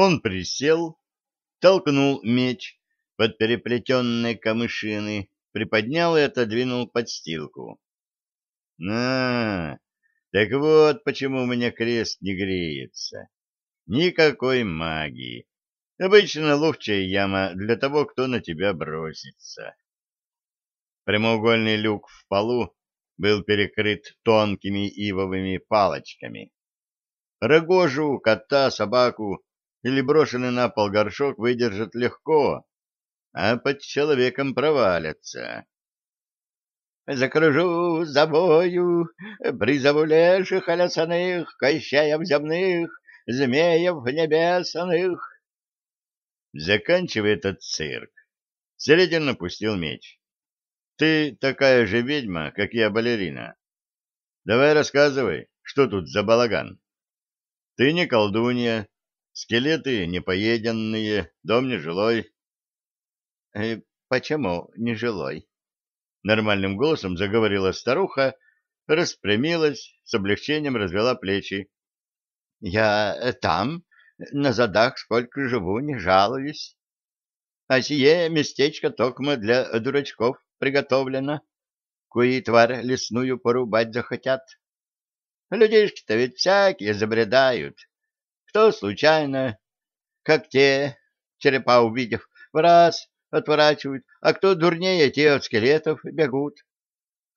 Он присел, толкнул меч под переплетенные камышины, приподнял и отодвинул подстилку. — На, так вот почему у меня крест не греется. Никакой магии. Обычно ловчая яма для того, кто на тебя бросится. Прямоугольный люк в полу был перекрыт тонкими ивовыми палочками. Рогожу, кота, собаку или брошенный на пол горшок выдержат легко, а под человеком провалятся. Закружу за бою, призову леших олясаных, кощаев земных, змеев небесных. Заканчивая этот цирк, Середин напустил меч. Ты такая же ведьма, как я балерина. Давай рассказывай, что тут за балаган. Ты не колдунья, скелеты непоеденные, дом нежилой. Э, — Почему нежилой? Нормальным голосом заговорила старуха, распрямилась, с облегчением развела плечи. — Я э, там, на задах, сколько живу, не жалуюсь. А сие местечко токмо для дурачков приготовлено, кои тварь лесную порубать захотят. Людишки-то ведь всякие забредают. Кто случайно, как те, черепа увидев, в раз отворачивают, а кто дурнее, те от скелетов бегут.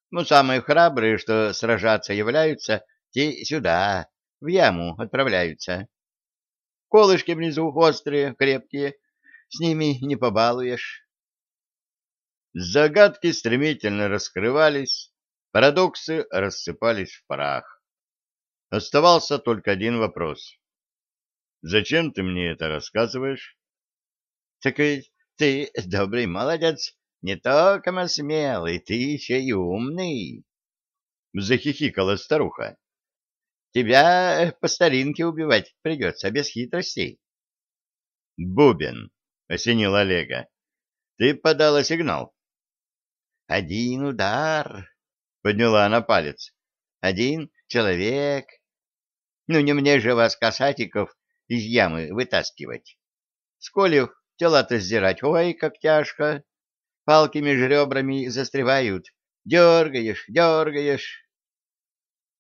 Ну, самые храбрые, что сражаться являются, те сюда, в яму отправляются. Колышки внизу острые, крепкие, с ними не побалуешь. Загадки стремительно раскрывались, парадоксы рассыпались в прах. Оставался только один вопрос. Зачем ты мне это рассказываешь? Так ведь ты добрый молодец, не только смелый, ты еще и умный. Захихикала старуха. Тебя по старинке убивать придется, без хитростей. Бубен, осенил Олега. Ты подала сигнал. Один удар, подняла она палец. Один человек. Ну, не мне же вас, касатиков, из ямы вытаскивать. Сколев тела-то сдирать, ой, как тяжко. Палки между ребрами застревают. Дергаешь, дергаешь.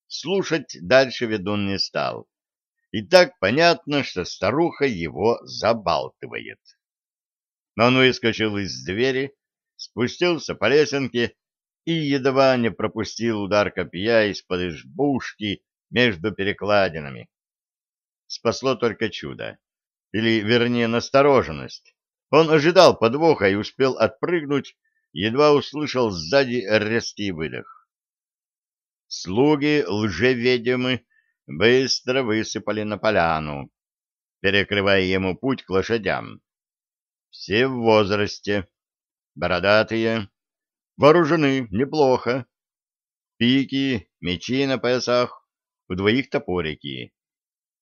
Слушать дальше ведун не стал. И так понятно, что старуха его забалтывает. Но он выскочил из двери, спустился по лесенке и едва не пропустил удар копья из-под избушки между перекладинами. Спасло только чудо или, вернее, настороженность. Он ожидал подвоха и успел отпрыгнуть, едва услышал сзади резкий выдох. Слуги лжеведемы быстро высыпали на поляну, перекрывая ему путь к лошадям. Все в возрасте, бородатые, вооружены неплохо. Пики, мечи на поясах, у двоих топорики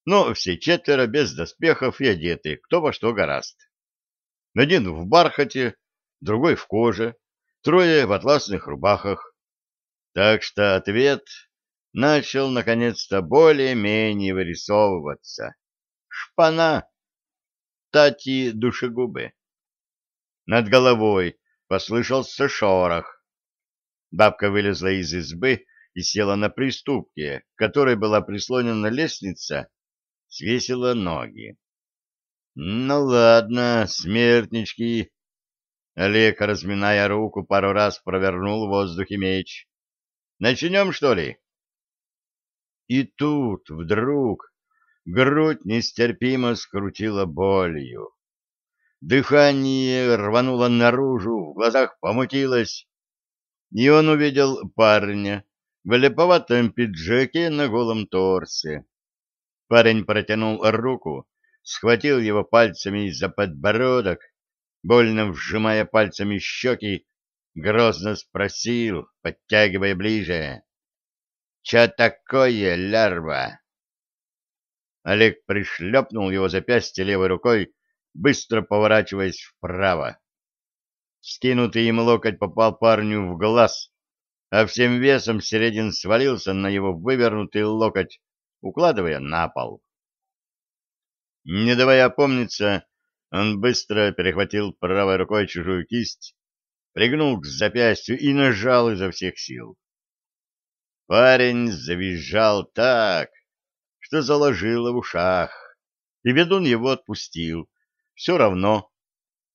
но все четверо без доспехов и одеты, кто во что гораст. Один в бархате, другой в коже, трое в атласных рубахах. Так что ответ начал наконец-то более-менее вырисовываться. Шпана! Тати душегубы. Над головой послышался шорох. Бабка вылезла из избы и села на приступке, к которой была прислонена лестница, свесила ноги. — Ну ладно, смертнички. Олег, разминая руку, пару раз провернул в воздухе меч. — Начнем, что ли? И тут вдруг грудь нестерпимо скрутила болью. Дыхание рвануло наружу, в глазах помутилось, и он увидел парня в леповатом пиджаке на голом торсе. Парень протянул руку, схватил его пальцами за подбородок, больно вжимая пальцами щеки, грозно спросил, подтягивая ближе. — Че такое, лярва? Олег пришлепнул его запястье левой рукой, быстро поворачиваясь вправо. Скинутый им локоть попал парню в глаз, а всем весом Середин свалился на его вывернутый локоть укладывая на пол. Не давая опомниться, он быстро перехватил правой рукой чужую кисть, пригнул к запястью и нажал изо всех сил. Парень завизжал так, что заложило в ушах, и ведун его отпустил. Все равно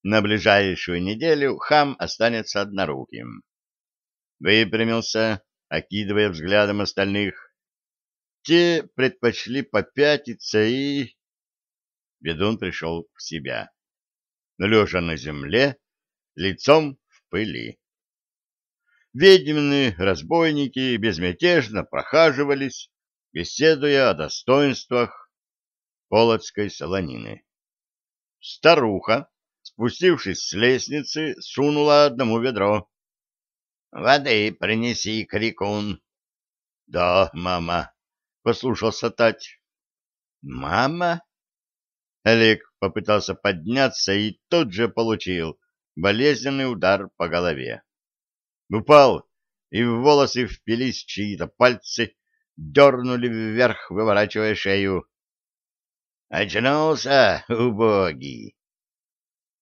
на ближайшую неделю хам останется одноруким. Выпрямился, окидывая взглядом остальных. Те предпочли попятиться и... Ведун пришел в себя. Лежа на земле, лицом в пыли. Ведьмины разбойники безмятежно прохаживались, беседуя о достоинствах полоцкой солонины. Старуха, спустившись с лестницы, сунула одному ведро. — Воды принеси, крикун. — Да, мама, — послушался Тать. — Мама? Олег попытался подняться и тут же получил болезненный удар по голове. Упал, и в волосы впились чьи-то пальцы, дернули вверх, выворачивая шею. «Очнулся, убогий!»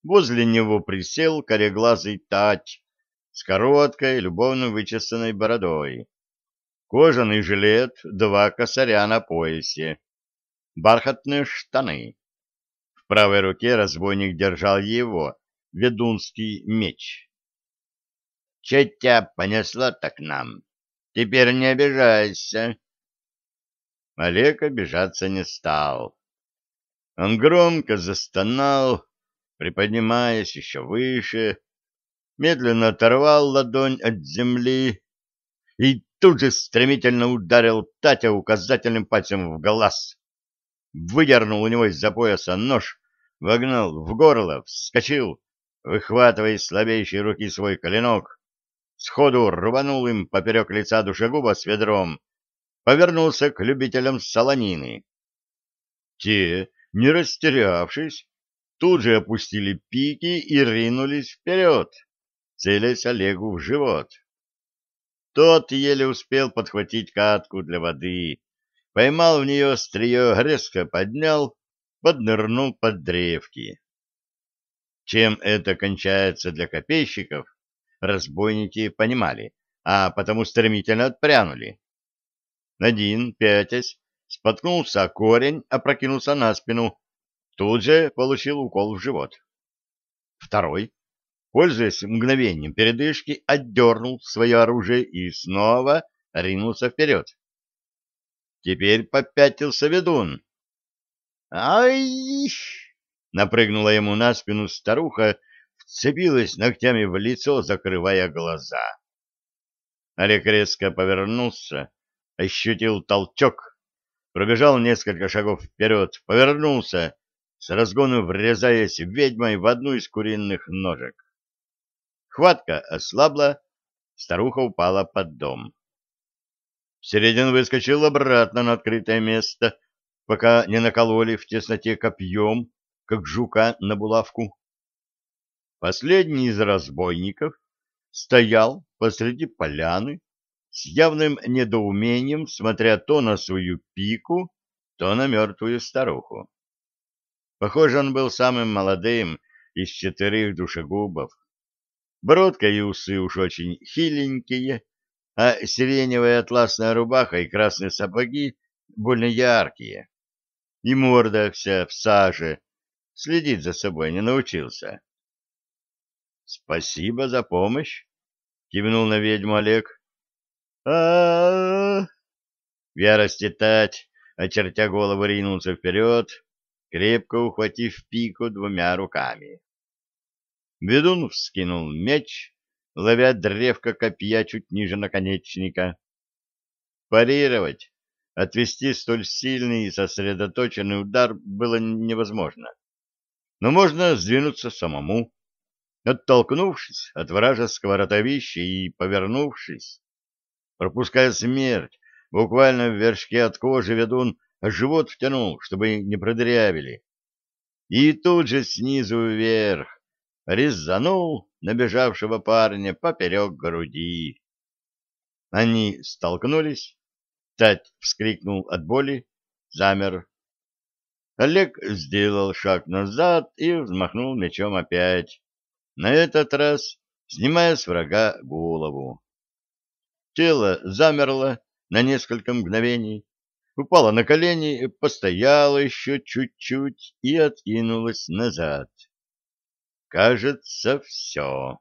Возле него присел кореглазый тать с короткой, любовно вычесанной бородой. Кожаный жилет, два косаря на поясе, бархатные штаны правой руке разбойник держал его, ведунский меч. — Че тебя понесло-то нам? Теперь не обижайся. Олег обижаться не стал. Он громко застонал, приподнимаясь еще выше, медленно оторвал ладонь от земли и тут же стремительно ударил Татя указательным пальцем в глаз. Выдернул у него из-за пояса нож вогнал в горло, вскочил, выхватывая из слабеющей руки свой коленок, сходу рванул им поперек лица душегуба с ведром, повернулся к любителям солонины. Те, не растерявшись, тут же опустили пики и ринулись вперед, целясь Олегу в живот. Тот еле успел подхватить катку для воды, поймал в нее острие, резко поднял поднырнул под древки. Чем это кончается для копейщиков, разбойники понимали, а потому стремительно отпрянули. Один, пятясь, споткнулся о корень, опрокинулся на спину, тут же получил укол в живот. Второй, пользуясь мгновением передышки, отдернул свое оружие и снова ринулся вперед. Теперь попятился ведун, «Ай!» — напрыгнула ему на спину старуха, вцепилась ногтями в лицо, закрывая глаза. Олег резко повернулся, ощутил толчок, пробежал несколько шагов вперед, повернулся, с разгону врезаясь ведьмой в одну из куриных ножек. Хватка ослабла, старуха упала под дом. Середин выскочил обратно на открытое место, пока не накололи в тесноте копьем, как жука на булавку. Последний из разбойников стоял посреди поляны с явным недоумением, смотря то на свою пику, то на мертвую старуху. Похоже, он был самым молодым из четырех душегубов. Бородка и усы уж очень хиленькие, а сиреневая атласная рубаха и красные сапоги больно яркие и морда вся в саже, следить за собой не научился. — Спасибо за помощь, — кивнул на ведьму Олег. а, -а, -а, В ярости тать, очертя голову, ринулся вперед, крепко ухватив пику двумя руками. Ведун вскинул меч, ловя древко копья чуть ниже наконечника. Парировать Отвести столь сильный и сосредоточенный удар было невозможно. Но можно сдвинуться самому, оттолкнувшись от вражеского ротовища и повернувшись. Пропуская смерть, буквально в вершке от кожи ведун живот втянул, чтобы не продырявили. И тут же снизу вверх резанул набежавшего парня поперек груди. Они столкнулись, Тать вскрикнул от боли, замер. Олег сделал шаг назад и взмахнул мечом опять, на этот раз снимая с врага голову. Тело замерло на несколько мгновений, упало на колени, постояло еще чуть-чуть и откинулось назад. Кажется, все.